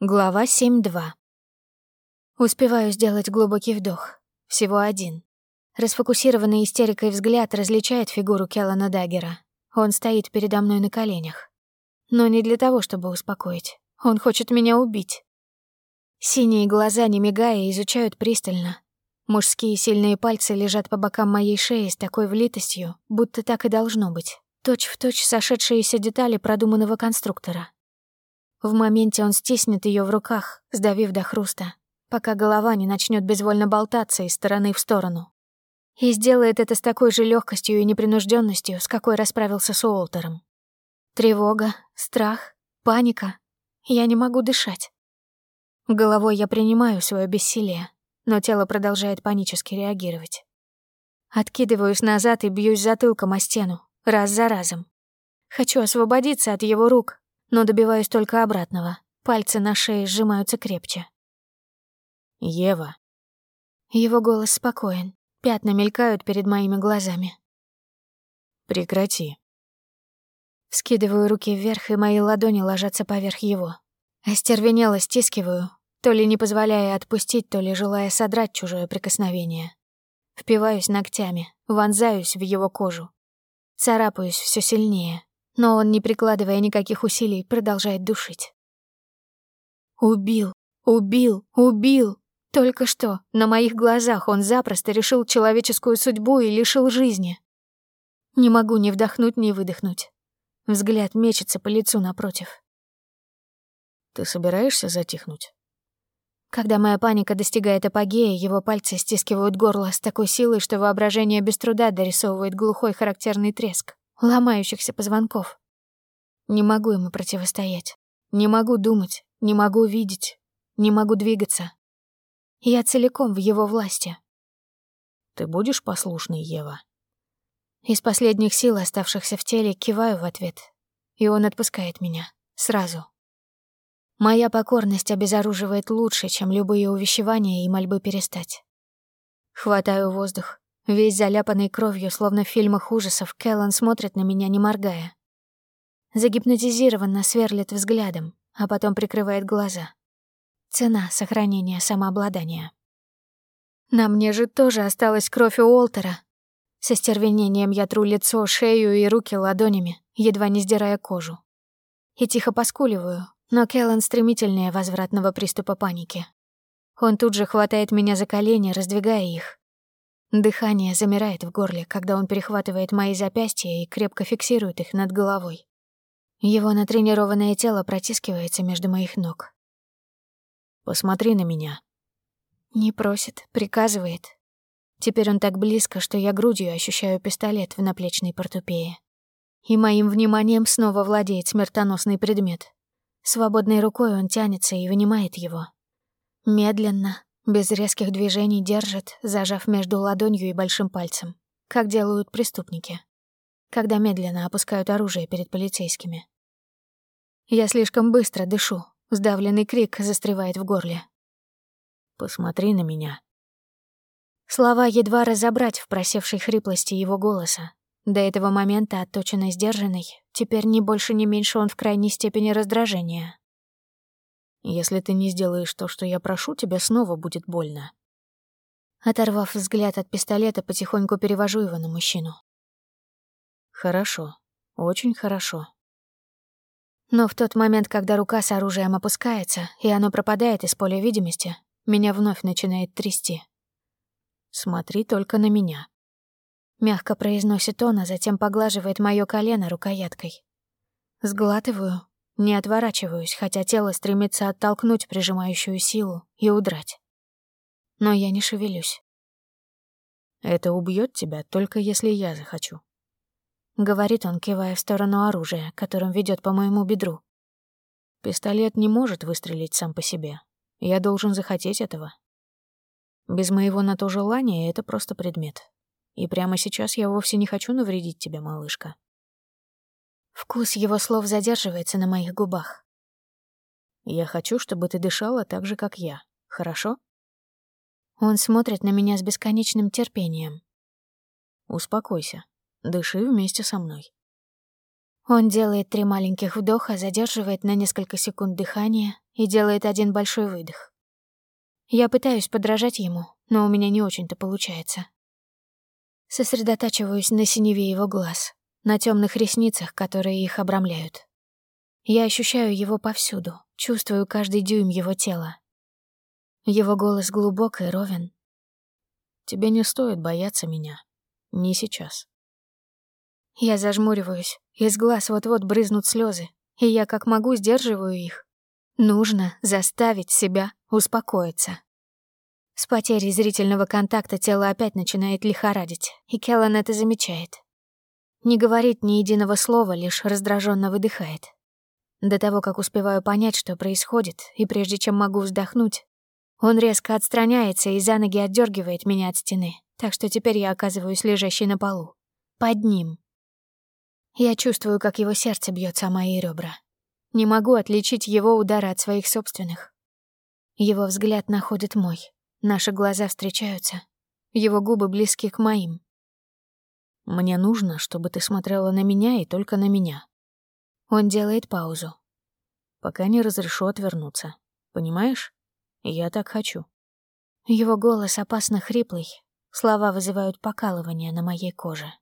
Глава 7.2. Успеваю сделать глубокий вдох. Всего один. Расфокусированный истерикой взгляд различает фигуру Келлана Даггера. Он стоит передо мной на коленях. Но не для того, чтобы успокоить. Он хочет меня убить. Синие глаза, не мигая, изучают пристально. Мужские сильные пальцы лежат по бокам моей шеи с такой влитостью, будто так и должно быть. Точь-в-точь точь сошедшиеся детали продуманного конструктора. В моменте он стиснет ее в руках, сдавив до хруста, пока голова не начнет безвольно болтаться из стороны в сторону. И сделает это с такой же легкостью и непринужденностью, с какой расправился с Уолтером. Тревога, страх, паника. Я не могу дышать. Головой я принимаю свое бессилие, но тело продолжает панически реагировать. Откидываюсь назад и бьюсь затылком о стену, раз за разом. Хочу освободиться от его рук, но добиваюсь только обратного. Пальцы на шее сжимаются крепче. «Ева». Его голос спокоен. Пятна мелькают перед моими глазами. «Прекрати». Скидываю руки вверх, и мои ладони ложатся поверх его. Остервенело стискиваю, то ли не позволяя отпустить, то ли желая содрать чужое прикосновение. Впиваюсь ногтями, вонзаюсь в его кожу. Царапаюсь все сильнее, но он, не прикладывая никаких усилий, продолжает душить. Убил, убил, убил. Только что на моих глазах он запросто решил человеческую судьбу и лишил жизни. Не могу ни вдохнуть, ни выдохнуть. Взгляд мечется по лицу напротив. «Ты собираешься затихнуть?» Когда моя паника достигает апогея, его пальцы стискивают горло с такой силой, что воображение без труда дорисовывает глухой характерный треск ломающихся позвонков. Не могу ему противостоять. Не могу думать, не могу видеть, не могу двигаться. Я целиком в его власти. Ты будешь послушной, Ева? Из последних сил, оставшихся в теле, киваю в ответ. И он отпускает меня. Сразу. Моя покорность обезоруживает лучше, чем любые увещевания и мольбы перестать. Хватаю воздух, Весь заляпанный кровью, словно в фильмах ужасов, Кэллан смотрит на меня, не моргая. Загипнотизированно сверлит взглядом, а потом прикрывает глаза. Цена сохранения самообладания. На мне же тоже осталась кровь у Уолтера. Со стервенением я тру лицо, шею и руки ладонями, едва не сдирая кожу. И тихо поскуливаю, но Келлан стремительнее возвратного приступа паники. Он тут же хватает меня за колени, раздвигая их, Дыхание замирает в горле, когда он перехватывает мои запястья и крепко фиксирует их над головой. Его натренированное тело протискивается между моих ног. «Посмотри на меня». Не просит, приказывает. Теперь он так близко, что я грудью ощущаю пистолет в наплечной портупее. И моим вниманием снова владеет смертоносный предмет. Свободной рукой он тянется и вынимает его. Медленно, без резких движений держит, зажав между ладонью и большим пальцем, как делают преступники, когда медленно опускают оружие перед полицейскими. Я слишком быстро дышу, сдавленный крик застревает в горле. «Посмотри на меня». Слова едва разобрать в просевшей хриплости его голоса. До этого момента отточенный сдержанный, теперь ни больше, ни меньше он в крайней степени раздражения. Если ты не сделаешь то, что я прошу, тебе снова будет больно». Оторвав взгляд от пистолета, потихоньку перевожу его на мужчину. «Хорошо. Очень хорошо». Но в тот момент, когда рука с оружием опускается, и оно пропадает из поля видимости, меня вновь начинает трясти. «Смотри только на меня», — мягко произносит он, а затем поглаживает моё колено рукояткой. Сглатываю, не отворачиваюсь, хотя тело стремится оттолкнуть прижимающую силу и удрать. Но я не шевелюсь. «Это убьет тебя, только если я захочу», — говорит он, кивая в сторону оружия, которым ведет по моему бедру. «Пистолет не может выстрелить сам по себе. Я должен захотеть этого. Без моего на то желания это просто предмет. И прямо сейчас я вовсе не хочу навредить тебе, малышка. Вкус его слов задерживается на моих губах. «Я хочу, чтобы ты дышала так же, как я. Хорошо?» Он смотрит на меня с бесконечным терпением. «Успокойся. Дыши вместе со мной». Он делает три маленьких вдоха, задерживает на несколько секунд дыхание и делает один большой выдох. Я пытаюсь подражать ему, но у меня не очень-то получается. Сосредотачиваюсь на синеве его глаз, на темных ресницах, которые их обрамляют. Я ощущаю его повсюду, чувствую каждый дюйм его тела. Его голос глубок и ровен. Тебе не стоит бояться меня. Не сейчас. Я зажмуриваюсь, из глаз вот-вот брызнут слезы, и я как могу сдерживаю их. Нужно заставить себя успокоиться. С потерей зрительного контакта тело опять начинает лихорадить, и Келлан это замечает. Не говорит ни единого слова, лишь раздраженно выдыхает. До того, как успеваю понять, что происходит, и прежде чем могу вздохнуть, он резко отстраняется и за ноги отдергивает меня от стены, так что теперь я оказываюсь лежащей на полу. Под ним. Я чувствую, как его сердце бьется о мои ребра. Не могу отличить его удара от своих собственных. Его взгляд находит мой. Наши глаза встречаются. Его губы близки к моим. Мне нужно, чтобы ты смотрела на меня и только на меня. Он делает паузу. Пока не разрешу отвернуться. Понимаешь? Я так хочу. Его голос опасно хриплый. Слова вызывают покалывание на моей коже.